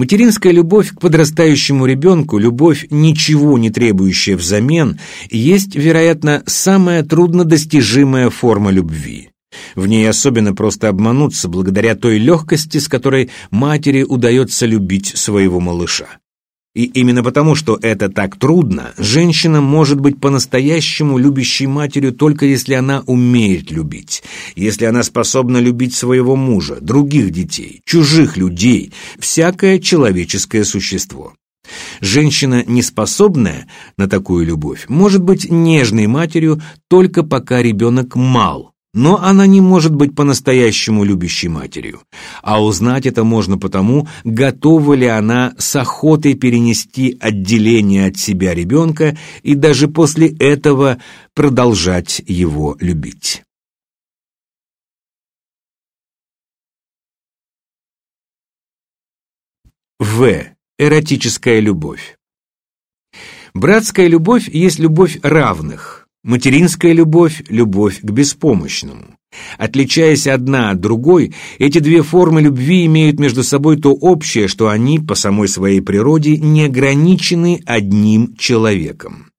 Материнская любовь к подрастающему ребенку, любовь, ничего не требующая взамен, есть, вероятно, самая труднодостижимая форма любви. В ней особенно просто обмануться благодаря той легкости, с которой матери удается любить своего малыша. И именно потому, что это так трудно, женщина может быть по-настоящему любящей матерью только если она умеет любить, если она способна любить своего мужа, других детей, чужих людей, всякое человеческое существо. Женщина, неспособная на такую любовь, может быть нежной матерью только пока ребенок мал, но она не может быть по-настоящему любящей матерью. А узнать это можно потому, готова ли она с охотой перенести отделение от себя ребенка и даже после этого продолжать его любить. В. Эротическая любовь. Братская любовь есть любовь равных, Материнская любовь – любовь к беспомощному. Отличаясь одна от другой, эти две формы любви имеют между собой то общее, что они по самой своей природе не ограничены одним человеком.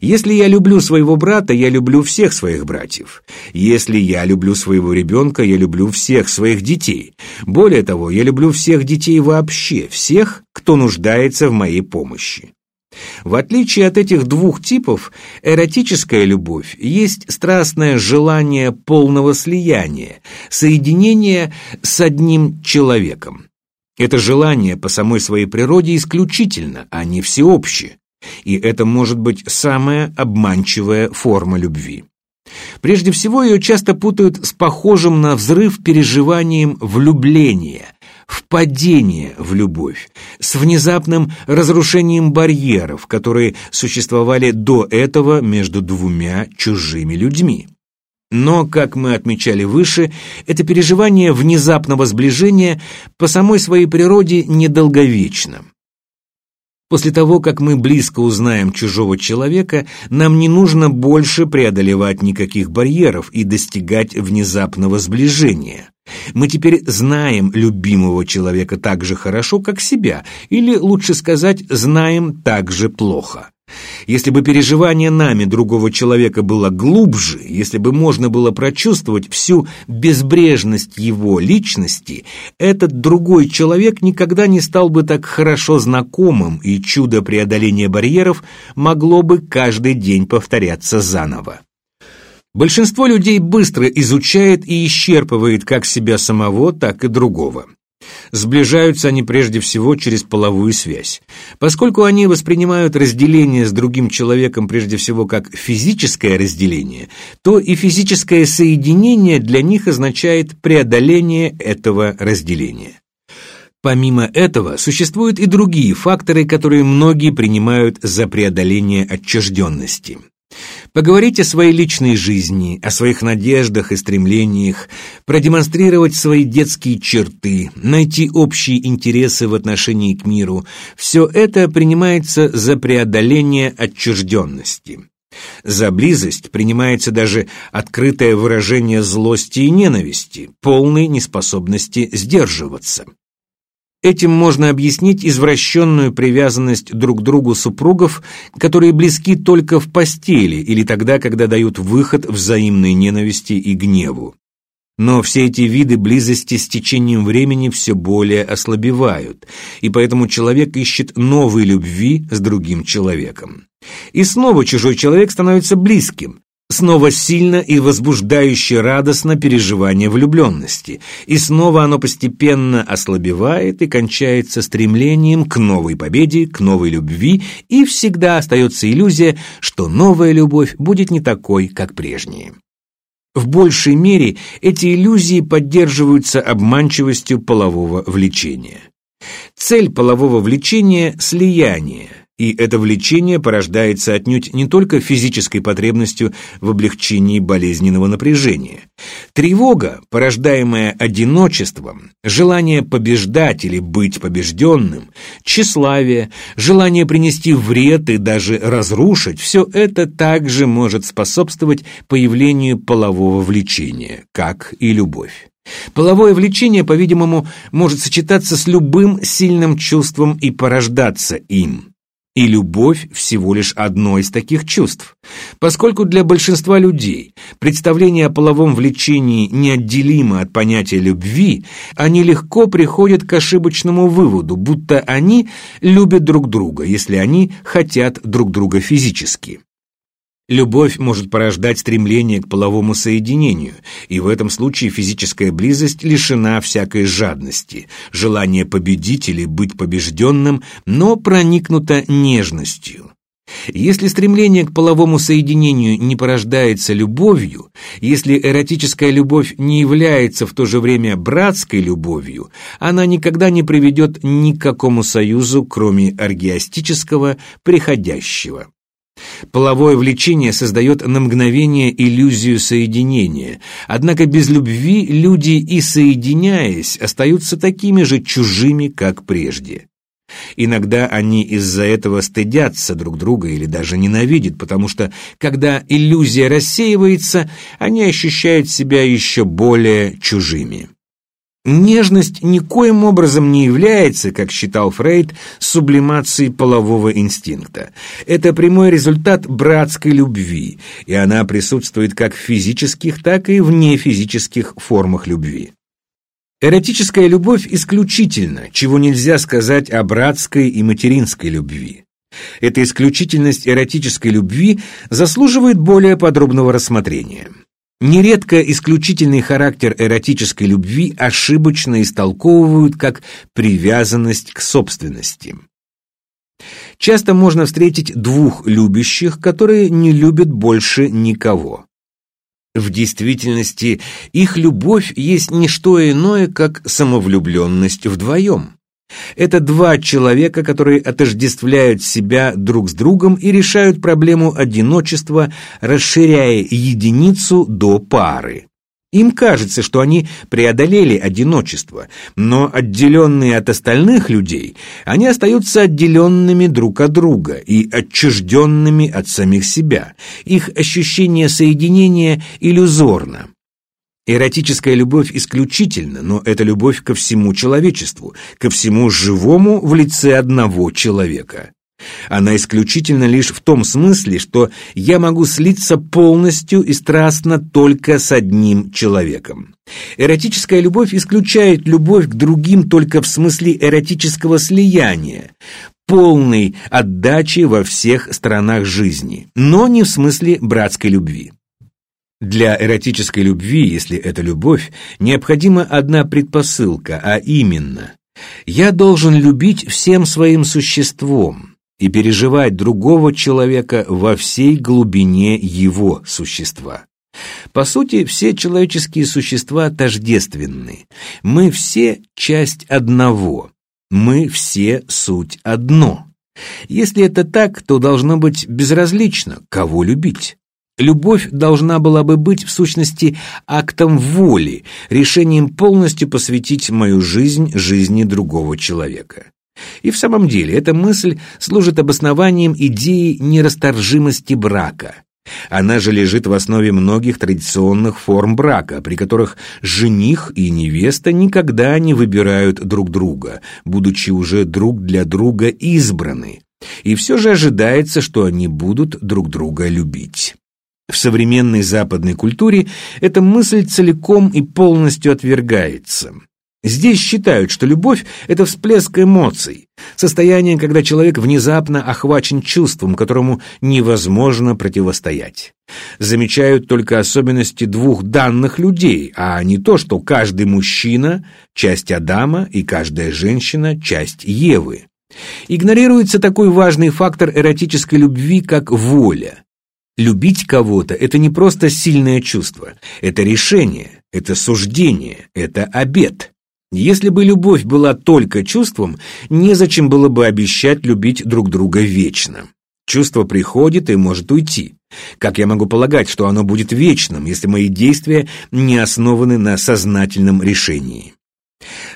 Если я люблю своего брата, я люблю всех своих братьев. Если я люблю своего ребенка, я люблю всех своих детей. Более того, я люблю всех детей вообще, всех, кто нуждается в моей помощи. В отличие от этих двух типов, эротическая любовь есть страстное желание полного слияния, соединения с одним человеком. Это желание по самой своей природе исключительно, а не всеобщее. И это может быть самая обманчивая форма любви. Прежде всего, ее часто путают с похожим на взрыв переживанием влюбления, впадение в любовь, с внезапным разрушением барьеров, которые существовали до этого между двумя чужими людьми. Но, как мы отмечали выше, это переживание внезапного сближения по самой своей природе недолговечно. После того, как мы близко узнаем чужого человека, нам не нужно больше преодолевать никаких барьеров и достигать внезапного сближения. Мы теперь знаем любимого человека так же хорошо, как себя, или, лучше сказать, знаем так же плохо. Если бы переживание нами другого человека было глубже, если бы можно было прочувствовать всю безбрежность его личности, этот другой человек никогда не стал бы так хорошо знакомым, и чудо преодоления барьеров могло бы каждый день повторяться заново. Большинство людей быстро изучает и исчерпывает как себя самого, так и другого. Сближаются они прежде всего через половую связь. Поскольку они воспринимают разделение с другим человеком прежде всего как физическое разделение, то и физическое соединение для них означает преодоление этого разделения. Помимо этого, существуют и другие факторы, которые многие принимают за преодоление отчужденности. Поговорить о своей личной жизни, о своих надеждах и стремлениях, продемонстрировать свои детские черты, найти общие интересы в отношении к миру – все это принимается за преодоление отчужденности. За близость принимается даже открытое выражение злости и ненависти, полной неспособности сдерживаться. Этим можно объяснить извращенную привязанность друг к другу супругов, которые близки только в постели или тогда, когда дают выход взаимной ненависти и гневу. Но все эти виды близости с течением времени все более ослабевают, и поэтому человек ищет новой любви с другим человеком. И снова чужой человек становится близким, Снова сильно и возбуждающе радостно переживание влюбленности, и снова оно постепенно ослабевает и кончается стремлением к новой победе, к новой любви, и всегда остается иллюзия, что новая любовь будет не такой, как прежняя. В большей мере эти иллюзии поддерживаются обманчивостью полового влечения. Цель полового влечения – слияние, и это влечение порождается отнюдь не только физической потребностью в облегчении болезненного напряжения. Тревога, порождаемая одиночеством, желание побеждать или быть побежденным, тщеславие, желание принести вред и даже разрушить, все это также может способствовать появлению полового влечения, как и любовь. Половое влечение, по-видимому, может сочетаться с любым сильным чувством и порождаться им. И любовь всего лишь одно из таких чувств. Поскольку для большинства людей представление о половом влечении неотделимо от понятия любви, они легко приходят к ошибочному выводу, будто они любят друг друга, если они хотят друг друга физически. Любовь может порождать стремление к половому соединению, и в этом случае физическая близость лишена всякой жадности, желание победить или быть побежденным, но проникнута нежностью. Если стремление к половому соединению не порождается любовью, если эротическая любовь не является в то же время братской любовью, она никогда не приведет ни к какому союзу, кроме оргиастического, приходящего. Половое влечение создает на мгновение иллюзию соединения, однако без любви люди и соединяясь остаются такими же чужими, как прежде. Иногда они из-за этого стыдятся друг друга или даже ненавидят, потому что, когда иллюзия рассеивается, они ощущают себя еще более чужими. Нежность никоим образом не является, как считал Фрейд, сублимацией полового инстинкта. Это прямой результат братской любви, и она присутствует как в физических, так и в нефизических формах любви. Эротическая любовь исключительна, чего нельзя сказать о братской и материнской любви. Эта исключительность эротической любви заслуживает более подробного рассмотрения. Нередко исключительный характер эротической любви ошибочно истолковывают как привязанность к собственности. Часто можно встретить двух любящих, которые не любят больше никого. В действительности их любовь есть не что иное, как самовлюбленность вдвоем. Это два человека, которые отождествляют себя друг с другом и решают проблему одиночества, расширяя единицу до пары. Им кажется, что они преодолели одиночество, но отделенные от остальных людей, они остаются отделенными друг от друга и отчужденными от самих себя. Их ощущение соединения иллюзорно. Эротическая любовь исключительна, но это любовь ко всему человечеству, ко всему живому в лице одного человека. Она исключительна лишь в том смысле, что я могу слиться полностью и страстно только с одним человеком. Эротическая любовь исключает любовь к другим только в смысле эротического слияния, полной отдачи во всех сторонах жизни, но не в смысле братской любви. Для эротической любви, если это любовь, необходима одна предпосылка, а именно «я должен любить всем своим существом» и переживать другого человека во всей глубине его существа. По сути, все человеческие существа тождественны. Мы все часть одного. Мы все суть одно. Если это так, то должно быть безразлично, кого любить. Любовь должна была бы быть, в сущности, актом воли, решением полностью посвятить мою жизнь жизни другого человека. И в самом деле эта мысль служит обоснованием идеи нерасторжимости брака. Она же лежит в основе многих традиционных форм брака, при которых жених и невеста никогда не выбирают друг друга, будучи уже друг для друга избраны. И все же ожидается, что они будут друг друга любить. В современной западной культуре эта мысль целиком и полностью отвергается. Здесь считают, что любовь – это всплеск эмоций, состояние, когда человек внезапно охвачен чувством, которому невозможно противостоять. Замечают только особенности двух данных людей, а не то, что каждый мужчина – часть Адама и каждая женщина – часть Евы. Игнорируется такой важный фактор эротической любви, как воля – Любить кого-то – это не просто сильное чувство, это решение, это суждение, это обет. Если бы любовь была только чувством, незачем было бы обещать любить друг друга вечно. Чувство приходит и может уйти. Как я могу полагать, что оно будет вечным, если мои действия не основаны на сознательном решении?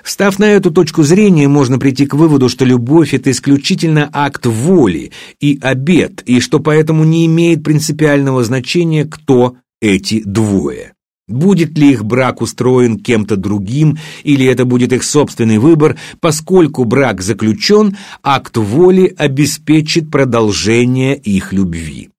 Встав на эту точку зрения, можно прийти к выводу, что любовь – это исключительно акт воли и обет, и что поэтому не имеет принципиального значения, кто эти двое. Будет ли их брак устроен кем-то другим, или это будет их собственный выбор, поскольку брак заключен, акт воли обеспечит продолжение их любви.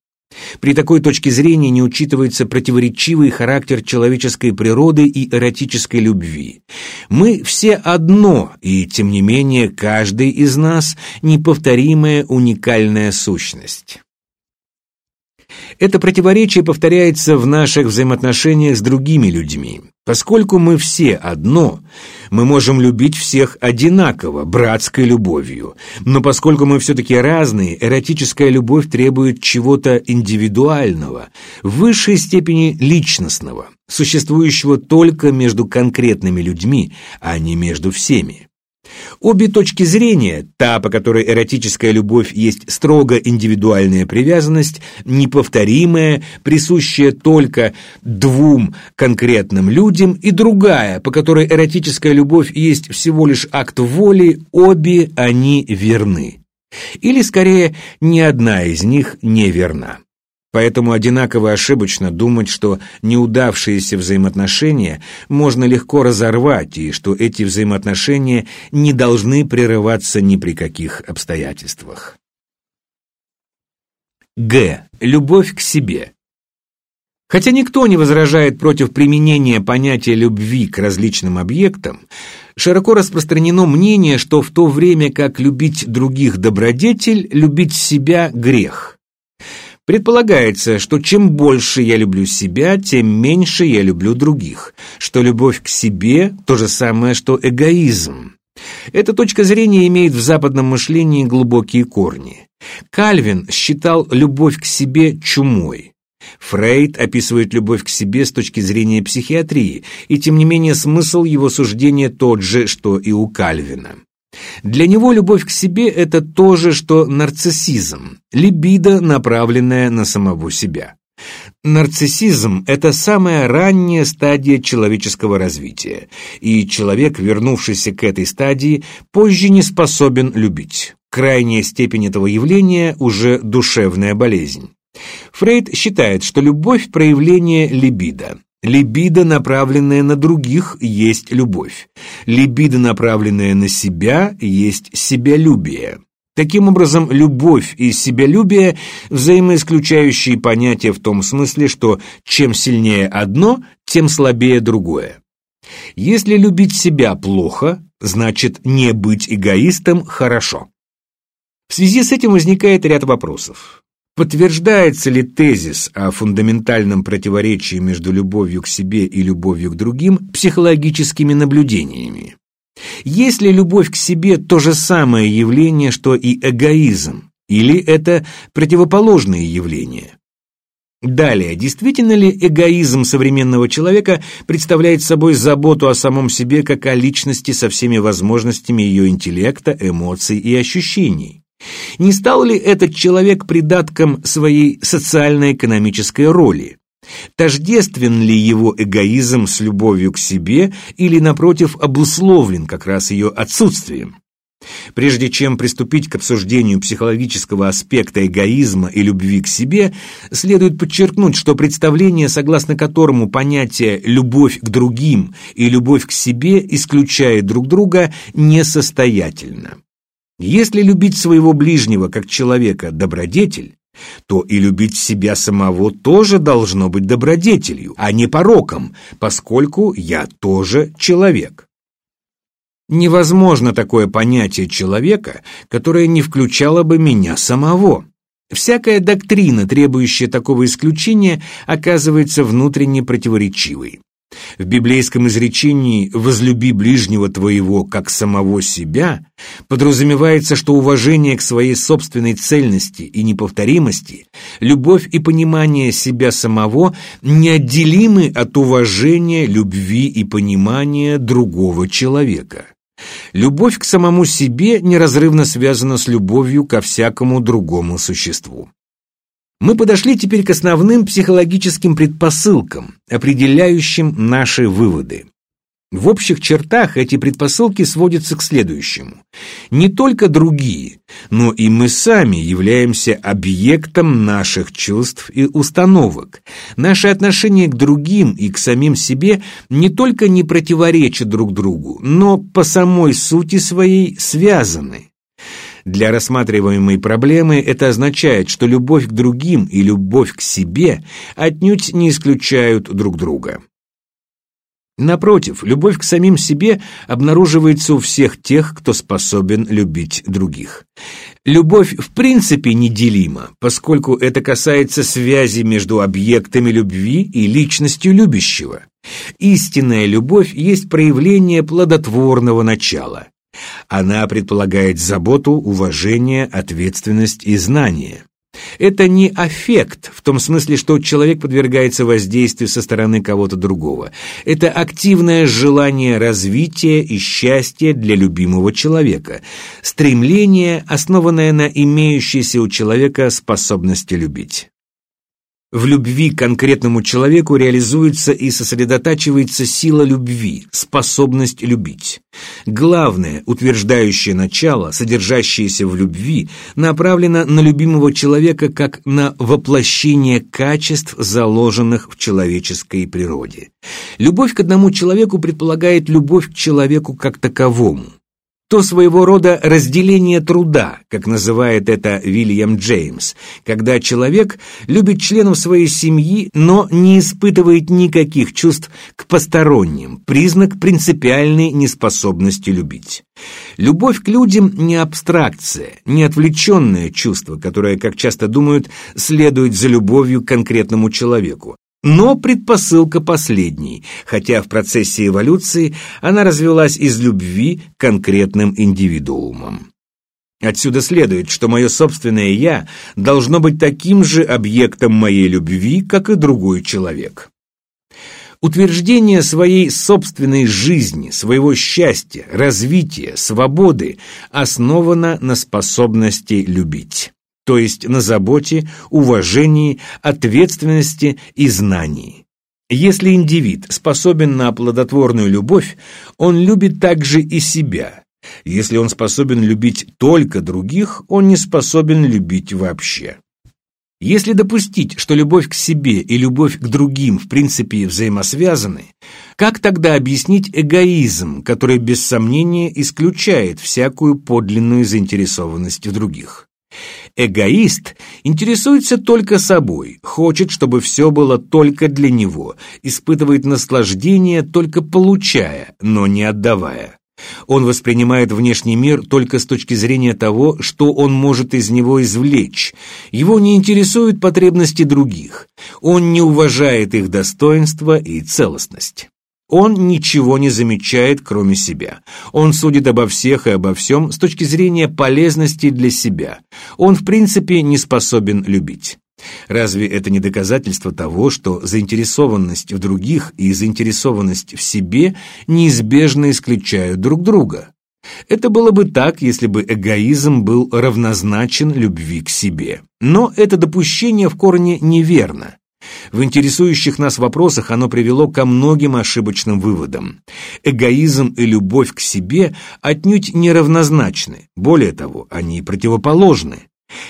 При такой точке зрения не учитывается противоречивый характер человеческой природы и эротической любви. Мы все одно, и тем не менее каждый из нас неповторимая уникальная сущность. Это противоречие повторяется в наших взаимоотношениях с другими людьми. Поскольку мы все одно, мы можем любить всех одинаково, братской любовью. Но поскольку мы все-таки разные, эротическая любовь требует чего-то индивидуального, в высшей степени личностного, существующего только между конкретными людьми, а не между всеми. Обе точки зрения, та, по которой эротическая любовь есть строго индивидуальная привязанность, неповторимая, присущая только двум конкретным людям, и другая, по которой эротическая любовь есть всего лишь акт воли, обе они верны. Или, скорее, ни одна из них не верна. Поэтому одинаково ошибочно думать, что неудавшиеся взаимоотношения можно легко разорвать и что эти взаимоотношения не должны прерываться ни при каких обстоятельствах. Г. Любовь к себе. Хотя никто не возражает против применения понятия любви к различным объектам, широко распространено мнение, что в то время как любить других добродетель, любить себя – грех. Предполагается, что чем больше я люблю себя, тем меньше я люблю других, что любовь к себе – то же самое, что эгоизм. Эта точка зрения имеет в западном мышлении глубокие корни. Кальвин считал любовь к себе чумой. Фрейд описывает любовь к себе с точки зрения психиатрии, и тем не менее смысл его суждения тот же, что и у Кальвина. Для него любовь к себе – это то же, что нарциссизм, либидо, направленная на самого себя. Нарциссизм – это самая ранняя стадия человеческого развития, и человек, вернувшийся к этой стадии, позже не способен любить. Крайняя степень этого явления – уже душевная болезнь. Фрейд считает, что любовь – проявление либидо. Либидо, направленная на других, есть любовь. Либидо, направленная на себя, есть себялюбие. Таким образом, любовь и себялюбие – взаимоисключающие понятия в том смысле, что чем сильнее одно, тем слабее другое. Если любить себя плохо, значит не быть эгоистом хорошо. В связи с этим возникает ряд вопросов. Подтверждается ли тезис о фундаментальном противоречии между любовью к себе и любовью к другим психологическими наблюдениями? Есть ли любовь к себе то же самое явление, что и эгоизм, или это противоположные явления? Далее, действительно ли эгоизм современного человека представляет собой заботу о самом себе как о личности со всеми возможностями ее интеллекта, эмоций и ощущений? Не стал ли этот человек придатком своей социально-экономической роли? Тождествен ли его эгоизм с любовью к себе или, напротив, обусловлен как раз ее отсутствием? Прежде чем приступить к обсуждению психологического аспекта эгоизма и любви к себе, следует подчеркнуть, что представление, согласно которому понятие «любовь к другим» и «любовь к себе» исключает друг друга, несостоятельно. Если любить своего ближнего как человека добродетель, то и любить себя самого тоже должно быть добродетелью, а не пороком, поскольку я тоже человек. Невозможно такое понятие человека, которое не включало бы меня самого. Всякая доктрина, требующая такого исключения, оказывается внутренне противоречивой. В библейском изречении «возлюби ближнего твоего, как самого себя» подразумевается, что уважение к своей собственной цельности и неповторимости, любовь и понимание себя самого неотделимы от уважения, любви и понимания другого человека. Любовь к самому себе неразрывно связана с любовью ко всякому другому существу. Мы подошли теперь к основным психологическим предпосылкам, определяющим наши выводы. В общих чертах эти предпосылки сводятся к следующему. Не только другие, но и мы сами являемся объектом наших чувств и установок. Наши отношения к другим и к самим себе не только не противоречат друг другу, но по самой сути своей связаны. Для рассматриваемой проблемы это означает, что любовь к другим и любовь к себе отнюдь не исключают друг друга. Напротив, любовь к самим себе обнаруживается у всех тех, кто способен любить других. Любовь в принципе неделима, поскольку это касается связи между объектами любви и личностью любящего. Истинная любовь есть проявление плодотворного начала. Она предполагает заботу, уважение, ответственность и знание. Это не аффект, в том смысле, что человек подвергается воздействию со стороны кого-то другого. Это активное желание развития и счастья для любимого человека. Стремление, основанное на имеющейся у человека способности любить. В любви к конкретному человеку реализуется и сосредотачивается сила любви, способность любить. Главное, утверждающее начало, содержащееся в любви, направлено на любимого человека как на воплощение качеств, заложенных в человеческой природе. Любовь к одному человеку предполагает любовь к человеку как таковому то своего рода разделение труда, как называет это Вильям Джеймс, когда человек любит членов своей семьи, но не испытывает никаких чувств к посторонним, признак принципиальной неспособности любить. Любовь к людям не абстракция, не отвлеченное чувство, которое, как часто думают, следует за любовью к конкретному человеку, но предпосылка последней, хотя в процессе эволюции она развилась из любви к конкретным индивидуумам. Отсюда следует, что мое собственное «я» должно быть таким же объектом моей любви, как и другой человек. Утверждение своей собственной жизни, своего счастья, развития, свободы основано на способности любить то есть на заботе, уважении, ответственности и знании. Если индивид способен на плодотворную любовь, он любит также и себя. Если он способен любить только других, он не способен любить вообще. Если допустить, что любовь к себе и любовь к другим в принципе взаимосвязаны, как тогда объяснить эгоизм, который без сомнения исключает всякую подлинную заинтересованность в других? Эгоист интересуется только собой, хочет, чтобы все было только для него, испытывает наслаждение только получая, но не отдавая. Он воспринимает внешний мир только с точки зрения того, что он может из него извлечь. Его не интересуют потребности других. Он не уважает их достоинство и целостность. Он ничего не замечает, кроме себя. Он судит обо всех и обо всем с точки зрения полезности для себя. Он, в принципе, не способен любить. Разве это не доказательство того, что заинтересованность в других и заинтересованность в себе неизбежно исключают друг друга? Это было бы так, если бы эгоизм был равнозначен любви к себе. Но это допущение в корне неверно. В интересующих нас вопросах оно привело ко многим ошибочным выводам. Эгоизм и любовь к себе отнюдь не равнозначны, более того, они противоположны.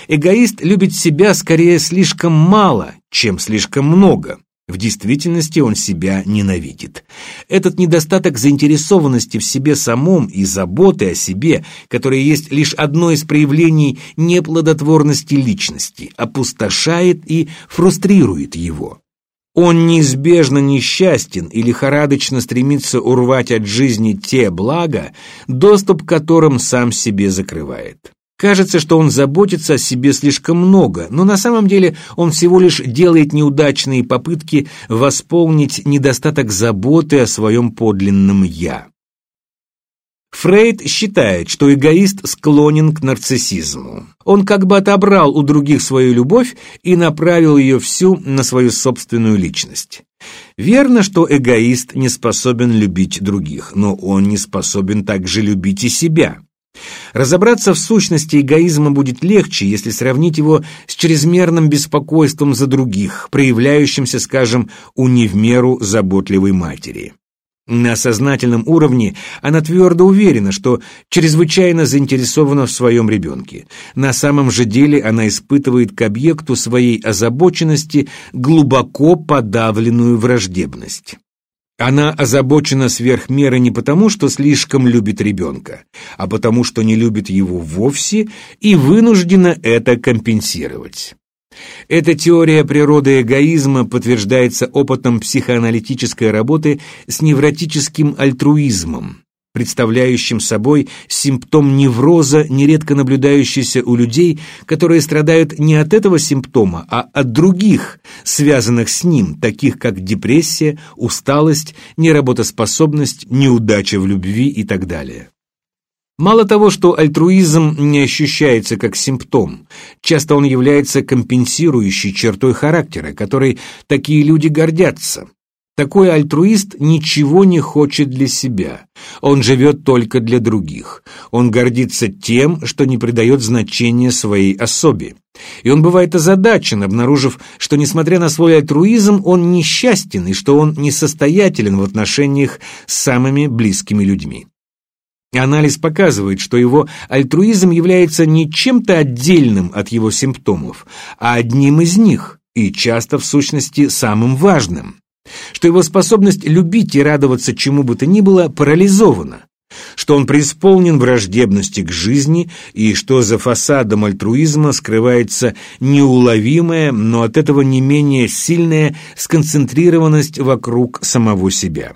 Эгоист любит себя скорее слишком мало, чем слишком много. В действительности он себя ненавидит. Этот недостаток заинтересованности в себе самом и заботы о себе, которая есть лишь одно из проявлений неплодотворности личности, опустошает и фрустрирует его. Он неизбежно несчастен и лихорадочно стремится урвать от жизни те блага, доступ к которым сам себе закрывает. Кажется, что он заботится о себе слишком много, но на самом деле он всего лишь делает неудачные попытки восполнить недостаток заботы о своем подлинном «я». Фрейд считает, что эгоист склонен к нарциссизму. Он как бы отобрал у других свою любовь и направил ее всю на свою собственную личность. Верно, что эгоист не способен любить других, но он не способен также любить и себя. Разобраться в сущности эгоизма будет легче, если сравнить его с чрезмерным беспокойством за других, проявляющимся, скажем, у не в меру заботливой матери. На сознательном уровне она твердо уверена, что чрезвычайно заинтересована в своем ребенке. На самом же деле она испытывает к объекту своей озабоченности глубоко подавленную враждебность. Она озабочена сверх меры не потому, что слишком любит ребенка, а потому, что не любит его вовсе и вынуждена это компенсировать. Эта теория природы эгоизма подтверждается опытом психоаналитической работы с невротическим альтруизмом, представляющим собой симптом невроза, нередко наблюдающийся у людей, которые страдают не от этого симптома, а от других, связанных с ним, таких как депрессия, усталость, неработоспособность, неудача в любви и так далее. Мало того, что альтруизм не ощущается как симптом, часто он является компенсирующей чертой характера, которой такие люди гордятся. Такой альтруист ничего не хочет для себя. Он живет только для других. Он гордится тем, что не придает значения своей особе. И он бывает озадачен, обнаружив, что, несмотря на свой альтруизм, он несчастен и что он несостоятелен в отношениях с самыми близкими людьми. Анализ показывает, что его альтруизм является не чем-то отдельным от его симптомов, а одним из них, и часто, в сущности, самым важным. Что его способность любить и радоваться чему бы то ни было парализована, что он преисполнен враждебности к жизни и что за фасадом альтруизма скрывается неуловимая, но от этого не менее сильная сконцентрированность вокруг самого себя.